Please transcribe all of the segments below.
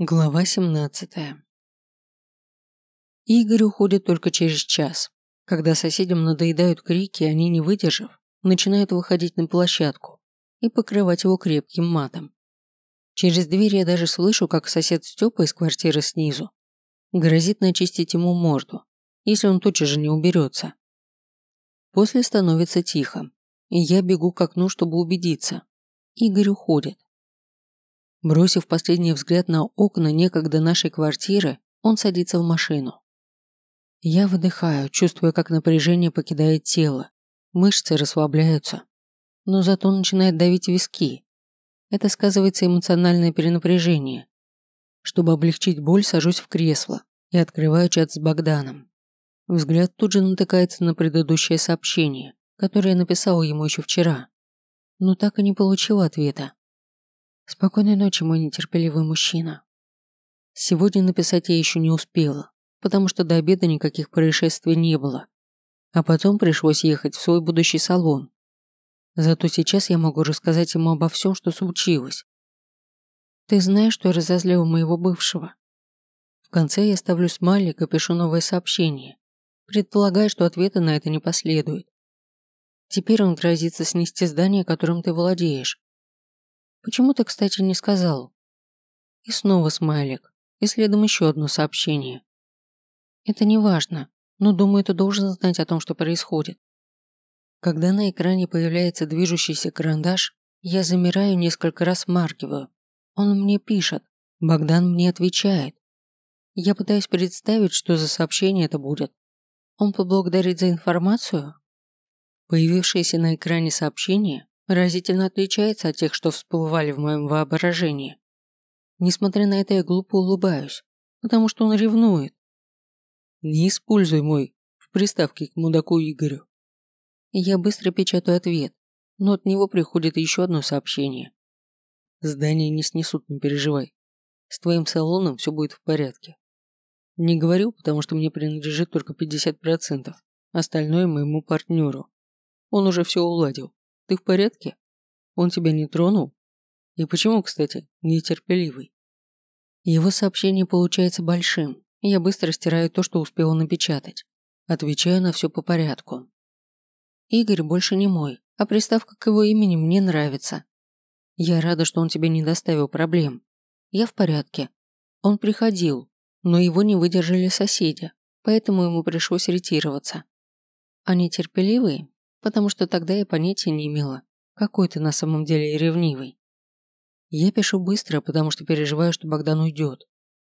Глава 17 Игорь уходит только через час. Когда соседям надоедают крики, они, не выдержав, начинают выходить на площадку и покрывать его крепким матом. Через дверь я даже слышу, как сосед Степа из квартиры снизу грозит начистить ему морду, если он тотчас же не уберется. После становится тихо, и я бегу к окну, чтобы убедиться. Игорь уходит. Бросив последний взгляд на окна некогда нашей квартиры, он садится в машину. Я выдыхаю, чувствуя, как напряжение покидает тело. Мышцы расслабляются. Но зато начинает давить виски. Это сказывается эмоциональное перенапряжение. Чтобы облегчить боль, сажусь в кресло и открываю чат с Богданом. Взгляд тут же натыкается на предыдущее сообщение, которое я написала ему еще вчера. Но так и не получил ответа. Спокойной ночи, мой нетерпеливый мужчина. Сегодня написать я еще не успела, потому что до обеда никаких происшествий не было. А потом пришлось ехать в свой будущий салон. Зато сейчас я могу рассказать ему обо всем, что случилось. Ты знаешь, что я разозлила моего бывшего? В конце я ставлю смайлик и пишу новое сообщение, предполагая, что ответа на это не последует. Теперь он грозится снести здание, которым ты владеешь, Почему ты, кстати, не сказал? И снова смайлик, и следом еще одно сообщение. Это не важно, но думаю, ты должен знать о том, что происходит. Когда на экране появляется движущийся карандаш, я замираю несколько раз маркиваю. Он мне пишет, Богдан мне отвечает. Я пытаюсь представить, что за сообщение это будет. Он поблагодарит за информацию? Появившееся на экране сообщение разительно отличается от тех, что всплывали в моем воображении. Несмотря на это, я глупо улыбаюсь, потому что он ревнует. Не используй мой в приставке к мудаку Игорю. Я быстро печатаю ответ, но от него приходит еще одно сообщение. Здание не снесут, не переживай. С твоим салоном все будет в порядке. Не говорю, потому что мне принадлежит только 50%, остальное моему партнеру. Он уже все уладил. Ты в порядке? Он тебя не тронул? И почему, кстати, нетерпеливый? Его сообщение получается большим, я быстро стираю то, что успела напечатать. Отвечаю на все по порядку. Игорь больше не мой, а приставка к его имени мне нравится. Я рада, что он тебе не доставил проблем. Я в порядке. Он приходил, но его не выдержали соседи, поэтому ему пришлось ретироваться. А нетерпеливый потому что тогда я понятия не имела, какой ты на самом деле ревнивый. Я пишу быстро, потому что переживаю, что Богдан уйдет.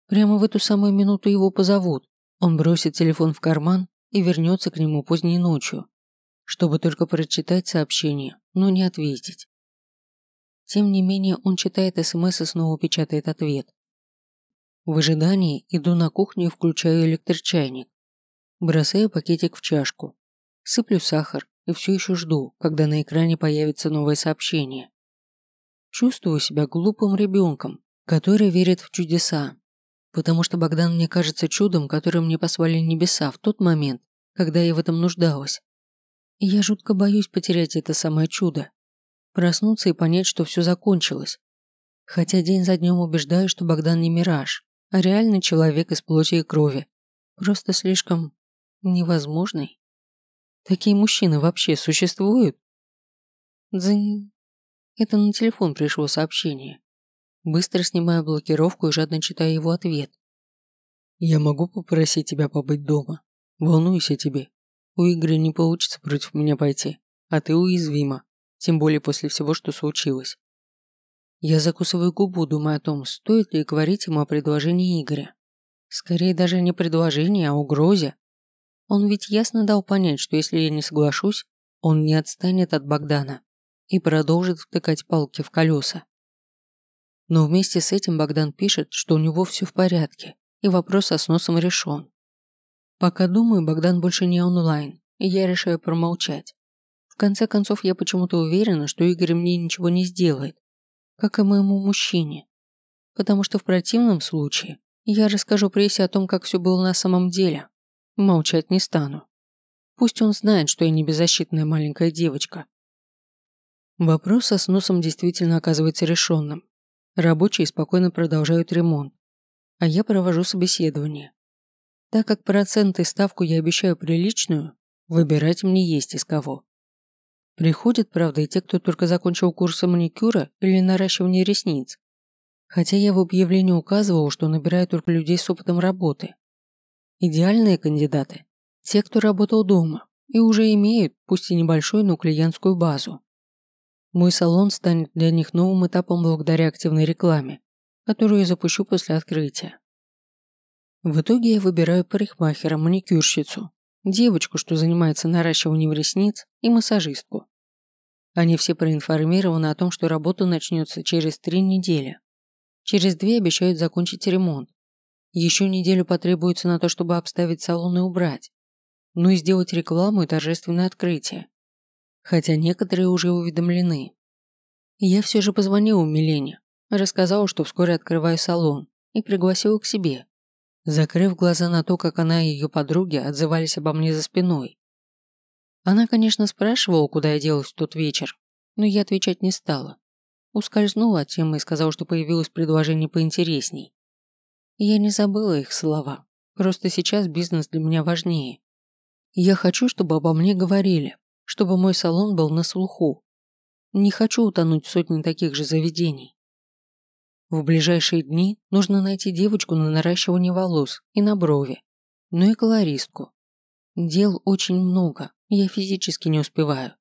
Прямо в эту самую минуту его позовут. Он бросит телефон в карман и вернется к нему поздней ночью, чтобы только прочитать сообщение, но не ответить. Тем не менее, он читает СМС и снова печатает ответ. В ожидании иду на кухню и включаю электрочайник. Бросаю пакетик в чашку. Сыплю сахар, и все еще жду, когда на экране появится новое сообщение. Чувствую себя глупым ребенком, который верит в чудеса, потому что Богдан мне кажется чудом, которое мне послали небеса в тот момент, когда я в этом нуждалась. И я жутко боюсь потерять это самое чудо, проснуться и понять, что все закончилось. Хотя день за днем убеждаю, что Богдан не мираж, а реальный человек из плоти и крови, просто слишком невозможный. Такие мужчины вообще существуют? Дзынь. Это на телефон пришло сообщение. Быстро снимаю блокировку и жадно читаю его ответ. Я могу попросить тебя побыть дома. Волнуюсь о тебе. У Игоря не получится против меня пойти, а ты уязвима, тем более после всего, что случилось. Я закусываю губу, думая о том, стоит ли говорить ему о предложении Игоря. Скорее даже не предложении, а угрозе. Он ведь ясно дал понять, что если я не соглашусь, он не отстанет от Богдана и продолжит втыкать палки в колеса. Но вместе с этим Богдан пишет, что у него все в порядке, и вопрос со сносом решен. Пока думаю, Богдан больше не онлайн, и я решаю промолчать. В конце концов, я почему-то уверена, что Игорь мне ничего не сделает, как и моему мужчине. Потому что в противном случае я расскажу прессе о том, как все было на самом деле. Молчать не стану. Пусть он знает, что я не беззащитная маленькая девочка. Вопрос со сносом действительно оказывается решенным. Рабочие спокойно продолжают ремонт, а я провожу собеседование. Так как проценты и ставку я обещаю приличную, выбирать мне есть из кого. Приходят, правда, и те, кто только закончил курсы маникюра или наращивания ресниц. Хотя я в объявлении указывал, что набираю только людей с опытом работы. Идеальные кандидаты – те, кто работал дома и уже имеют, пусть и небольшую, но клиентскую базу. Мой салон станет для них новым этапом благодаря активной рекламе, которую я запущу после открытия. В итоге я выбираю парикмахера, маникюрщицу, девочку, что занимается наращиванием ресниц, и массажистку. Они все проинформированы о том, что работа начнется через три недели. Через две обещают закончить ремонт. Еще неделю потребуется на то, чтобы обставить салон и убрать. Ну и сделать рекламу и торжественное открытие. Хотя некоторые уже уведомлены. Я все же позвонила Милене, рассказала, что вскоре открываю салон, и пригласила к себе, закрыв глаза на то, как она и ее подруги отзывались обо мне за спиной. Она, конечно, спрашивала, куда я делась в тот вечер, но я отвечать не стала. Ускользнула от темы и сказала, что появилось предложение поинтересней. Я не забыла их слова, просто сейчас бизнес для меня важнее. Я хочу, чтобы обо мне говорили, чтобы мой салон был на слуху. Не хочу утонуть в сотни таких же заведений. В ближайшие дни нужно найти девочку на наращивание волос и на брови, ну и колористку. Дел очень много, я физически не успеваю.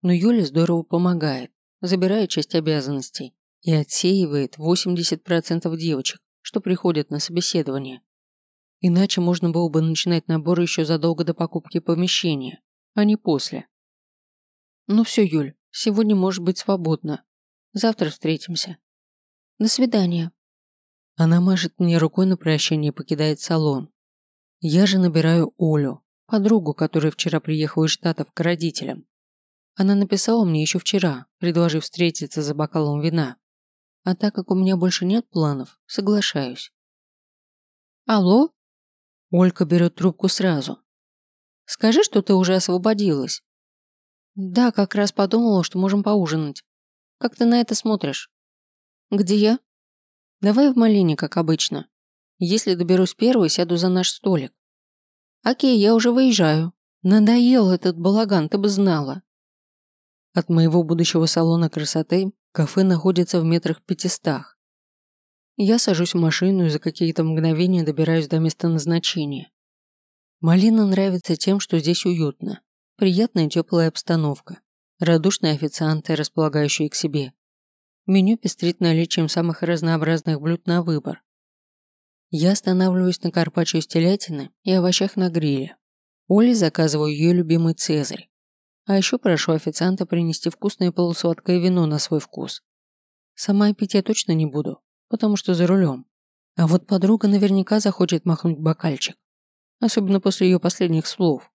Но Юля здорово помогает, забирает часть обязанностей и отсеивает 80% девочек, что приходят на собеседование. Иначе можно было бы начинать набор еще задолго до покупки помещения, а не после. Ну все, Юль, сегодня может быть свободно. Завтра встретимся. До свидания. Она машет мне рукой на прощание и покидает салон. Я же набираю Олю, подругу, которая вчера приехала из Штатов к родителям. Она написала мне еще вчера, предложив встретиться за бокалом вина. А так как у меня больше нет планов, соглашаюсь. Алло? Олька берет трубку сразу. Скажи, что ты уже освободилась. Да, как раз подумала, что можем поужинать. Как ты на это смотришь? Где я? Давай в малине, как обычно. Если доберусь первой, сяду за наш столик. Окей, я уже выезжаю. Надоел этот балаган, ты бы знала. От моего будущего салона красоты кафе находится в метрах пятистах. Я сажусь в машину и за какие-то мгновения добираюсь до места назначения. Малина нравится тем, что здесь уютно. Приятная теплая обстановка. Радушные официанты, располагающие к себе. Меню пестрит наличием самых разнообразных блюд на выбор. Я останавливаюсь на карпаччо из телятины и овощах на гриле. Оле заказываю ее любимый цезарь. А еще прошу официанта принести вкусное полусладкое вино на свой вкус. Сама пить я точно не буду, потому что за рулем. А вот подруга наверняка захочет махнуть бокальчик. Особенно после ее последних слов.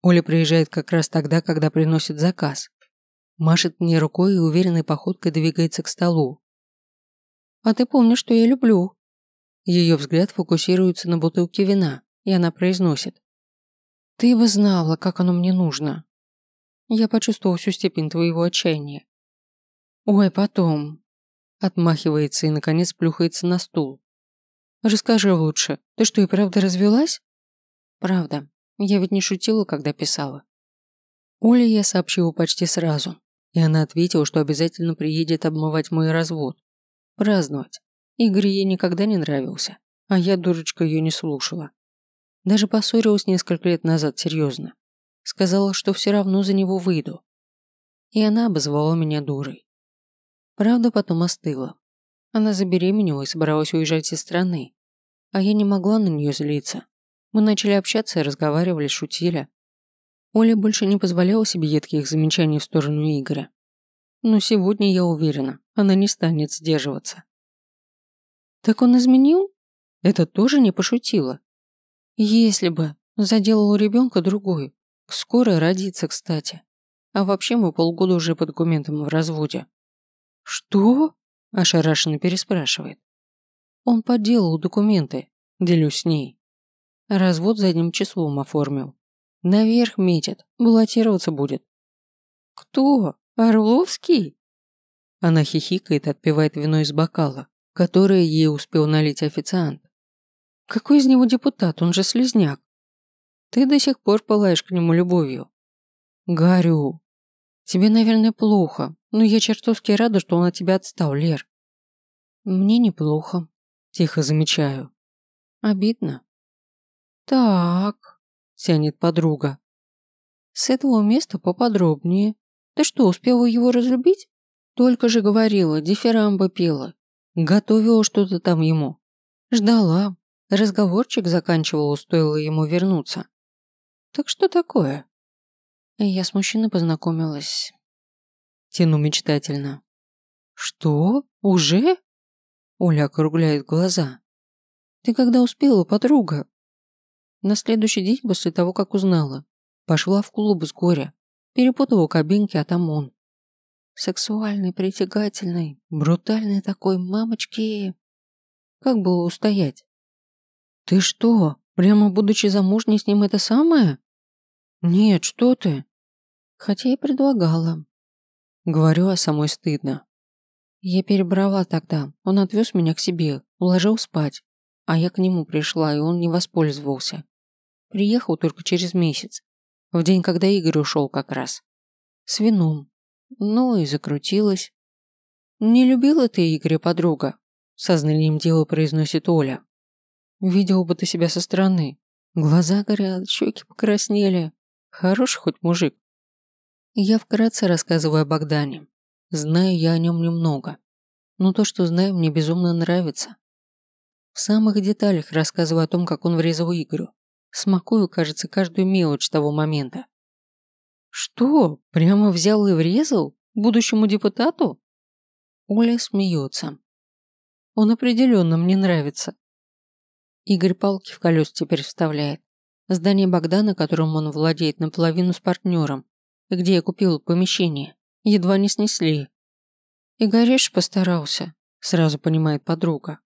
Оля приезжает как раз тогда, когда приносит заказ, Машет мне рукой и уверенной походкой двигается к столу. «А ты помнишь, что я люблю?» Ее взгляд фокусируется на бутылке вина, и она произносит. «Ты бы знала, как оно мне нужно». Я почувствовал всю степень твоего отчаяния. «Ой, потом...» Отмахивается и, наконец, плюхается на стул. «Расскажи лучше, ты что, и правда развелась?» «Правда. Я ведь не шутила, когда писала». Оле я сообщила почти сразу, и она ответила, что обязательно приедет обмывать мой развод. Праздновать. Игорь ей никогда не нравился, а я, дурочка, ее не слушала. Даже поссорилась несколько лет назад серьезно. Сказала, что все равно за него выйду. И она обозвала меня дурой. Правда, потом остыла. Она забеременела и собралась уезжать из страны. А я не могла на нее злиться. Мы начали общаться и разговаривали, шутили. Оля больше не позволяла себе едких замечаний в сторону Игоря. Но сегодня, я уверена, она не станет сдерживаться. Так он изменил? Это тоже не пошутила. Если бы заделал ребенка другой. Скоро родится, кстати. А вообще мы полгода уже по документам в разводе. Что? Ошарашенно переспрашивает. Он подделал документы, делюсь с ней. Развод задним числом оформил. Наверх метит, баллотироваться будет. Кто? Орловский? Она хихикает, отпивает вино из бокала, которое ей успел налить официант. Какой из него депутат, он же слезняк. Ты до сих пор пылаешь к нему любовью. Горю. Тебе, наверное, плохо, но я чертовски рада, что он от тебя отстал, Лер. Мне неплохо, тихо замечаю. Обидно. Так, тянет подруга. С этого места поподробнее. Ты что, успела его разлюбить? Только же говорила, дифирамбы пела. Готовила что-то там ему. Ждала. Разговорчик заканчивала, стоило ему вернуться. Так что такое? Я с мужчиной познакомилась. Тяну мечтательно. Что? Уже? Оля округляет глаза. Ты когда успела, подруга? На следующий день после того, как узнала. Пошла в клуб с горя. Перепутала кабинки, а там он. Сексуальный, притягательный, брутальный такой, мамочки. Как было устоять? Ты что, прямо будучи замужней с ним это самое? Нет, что ты? Хотя и предлагала. Говорю, а самой стыдно. Я перебрала тогда. Он отвез меня к себе, уложил спать. А я к нему пришла, и он не воспользовался. Приехал только через месяц. В день, когда Игорь ушел как раз. С вином. Ну и закрутилась. «Не любила ты Игоря, подруга?» Сознанием дела произносит Оля. «Видел бы ты себя со стороны. Глаза горят, щеки покраснели. Хороший хоть мужик». Я вкратце рассказываю о Богдане. Знаю я о нем немного. Но то, что знаю, мне безумно нравится. В самых деталях рассказываю о том, как он врезал Игорю. Смакую, кажется, каждую мелочь того момента. «Что, прямо взял и врезал? Будущему депутату?» Оля смеется. «Он определенно мне нравится». Игорь палки в колес теперь вставляет. Здание Богдана, которым он владеет наполовину с партнером, и где я купил помещение, едва не снесли. Игореш постарался, сразу понимает подруга.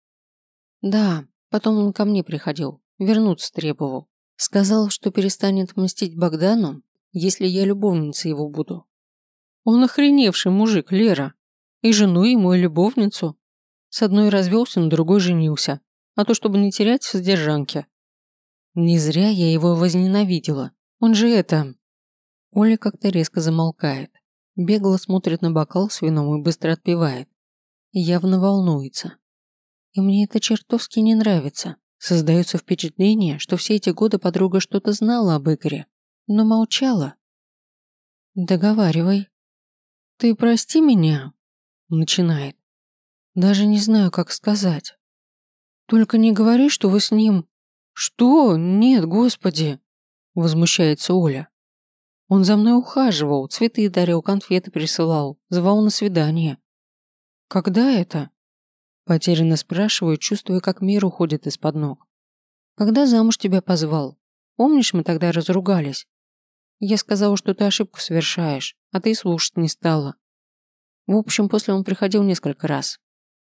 Да, потом он ко мне приходил, вернуться требовал. Сказал, что перестанет мстить Богдану, если я любовницей его буду. Он охреневший мужик, Лера. И жену ему, и любовницу. С одной развелся, на другой женился. А то, чтобы не терять в содержанке. Не зря я его возненавидела. Он же это... Оля как-то резко замолкает. Бегло смотрит на бокал с вином и быстро отпивает. Явно волнуется. И мне это чертовски не нравится. Создается впечатление, что все эти годы подруга что-то знала об Игоре, но молчала. «Договаривай». «Ты прости меня?» Начинает. «Даже не знаю, как сказать. Только не говори, что вы с ним...» «Что? Нет, господи!» Возмущается Оля. Он за мной ухаживал, цветы дарил, конфеты присылал, звал на свидание. «Когда это?» Потерянно спрашиваю, чувствуя, как мир уходит из-под ног. «Когда замуж тебя позвал? Помнишь, мы тогда разругались? Я сказала, что ты ошибку совершаешь, а ты слушать не стала. В общем, после он приходил несколько раз.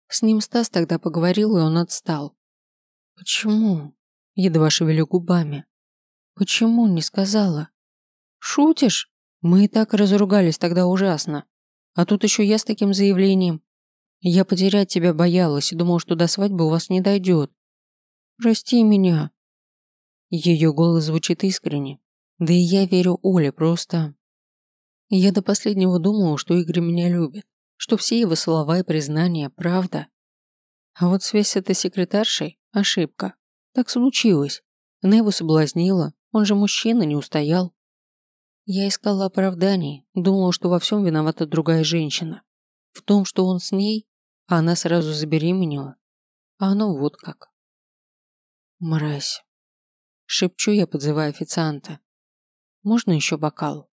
С ним Стас тогда поговорил, и он отстал. Почему? Едва шевелю губами. Почему не сказала? Шутишь? Мы и так разругались тогда ужасно. А тут еще я с таким заявлением. Я потерять тебя боялась и думал, что до свадьбы у вас не дойдет. Прости меня. Ее голос звучит искренне, да и я верю Оле просто. Я до последнего думала, что Игорь меня любит, что все его слова и признания – правда. А вот связь с этой секретаршей – ошибка. Так случилось. Она его соблазнила, он же мужчина, не устоял. Я искала оправданий, думала, что во всем виновата другая женщина. В том, что он с ней, а она сразу забеременела. А оно вот как. Мразь. Шепчу я, подзывая официанта. Можно еще бокал?